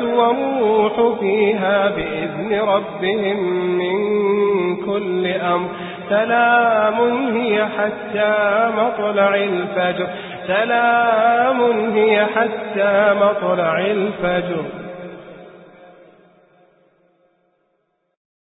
والروح فيها بإذن ربهم من كل أمر سلام هي حتى مطلع الفجر سلام هي حتى مطلع الفجر